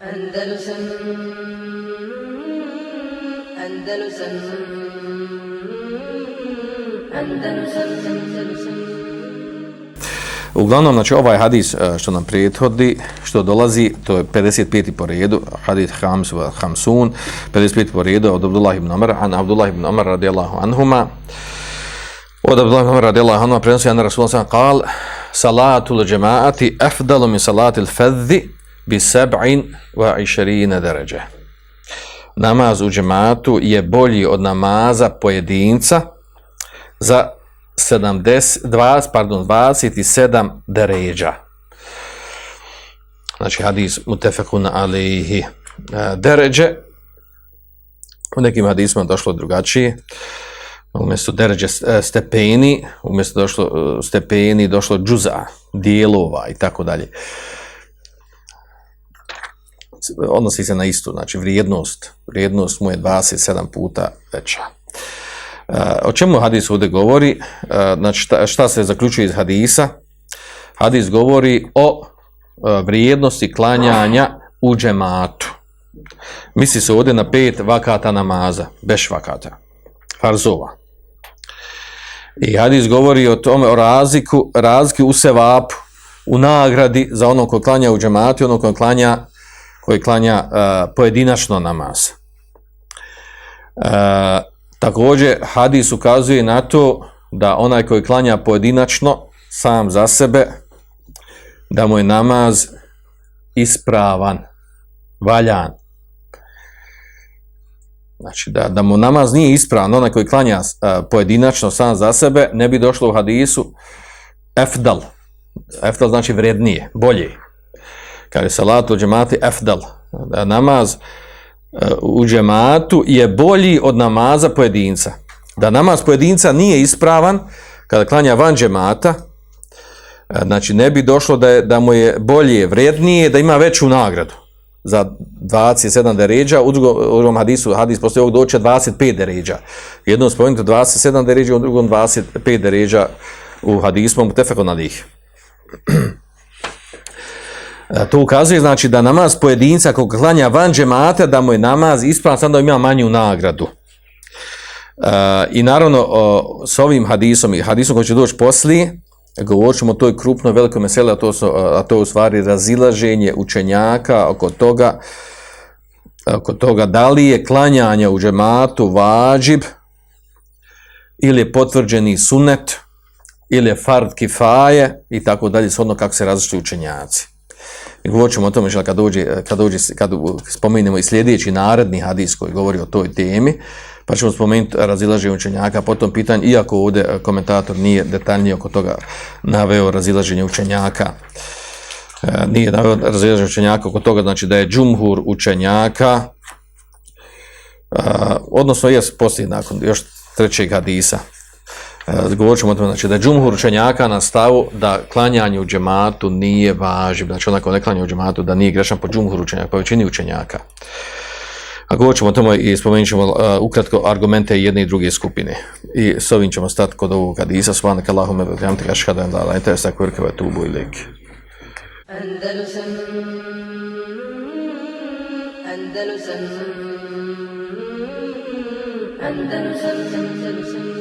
Andalusam Andalusam Andalusam Andalusam Uglavnom, znači ovaj hadis e, što nam prijethodi, što dolazi, to je 55. po redu, hadis Hams Hamsun, 55. po redu od Abdullah ibn Umar, an Abdullah ibn Umar radijallahu anhuma, od Abdullah ibn Umar radijallahu anhuma, prenosi an Rasulullah sallam, kal, salatul džemaati afdalu min salatil fadzi bi sab'in wa išerine deređe. Namaz u džematu je bolji od namaza pojedinca za 70, 20, pardon, 27 deređa. Znači hadis mutefekun alihi e, deređe. U nekim hadisima došlo drugačije. Umjesto deređe e, stepeni, umjesto došlo e, stepeni, došlo džuza, dijelova i tako dalje. Odnosi se na istu, znači vrijednost, vrijednost mu je 27 puta veća. E, o čemu hadis ovdje govori? E, znači šta, šta se zaključuje iz hadisa? Hadis govori o e, vrijednosti klanjanja u džematu. Misli se ovdje na pet vakata namaza, beš vakata, farzova. I hadis govori o tome, o razliku, razliku u sevapu, u nagradi za ono ko klanja u džematu i ono ko klanja, koji klanja uh, pojedinačno namaz. Uh, Također, hadis ukazuje na to da onaj koji klanja pojedinačno, sam za sebe, da mu je namaz ispravan, valjan. Znači, da, da mu namaz nije ispravan, onaj koji klanja uh, pojedinačno, sam za sebe, ne bi došlo u hadisu efdal. Efdal znači vrednije, bolje. Kaže, je salatu džemati efdal. Da namaz e, u džematu je bolji od namaza pojedinca. Da namaz pojedinca nije ispravan kada klanja van džemata, e, znači ne bi došlo da, je, da mu je bolje, vrednije, da ima veću nagradu za 27 deređa, u drugom hadisu, hadis poslije ovog doće 25 deređa. Jedno spomenuto 27 deređa, u drugom 25 deređa u hadismom, u tefekon alih. E, to ukazuje znači da namaz pojedinca kog klanja van džemata da mu je namaz ispravan sam da ima manju nagradu. E, I naravno o, s ovim hadisom i hadisom koji će doći poslije govorit ćemo o toj krupnoj velikoj meseli a to, su, a to je u stvari razilaženje učenjaka oko toga oko toga da li je klanjanje u džematu vađib ili je potvrđeni sunet ili je fard kifaje i tako dalje, shodno kako se različiti učenjaci. I govorit ćemo o tome kad dođe, kad dođe, kad spomenemo i sljedeći naredni hadis koji govori o toj temi, pa ćemo spomenuti razilaženje učenjaka po tom pitanju, iako ovdje e, komentator nije detaljnije oko toga naveo razilaženje učenjaka, e, nije naveo razilaženje učenjaka oko toga, znači da je džumhur učenjaka, e, odnosno je poslije nakon još trećeg hadisa, E, govorit ćemo o tome, znači da je džumhur učenjaka na stavu da klanjanje u džematu nije važiv, znači onako ne klanja u džematu da nije grešan po džumhur učenjaka, po većini učenjaka. A govorit ćemo o tome i spomenut ćemo uh, ukratko argumente jedne i druge skupine. I s ovim ćemo stati kod ovog hadisa, svanak Allahume, vrljam te kaš kada je ente lajte, sa kvrkava tubu i lik. Andalusam, Andalusam, Andalusam, Andalusam,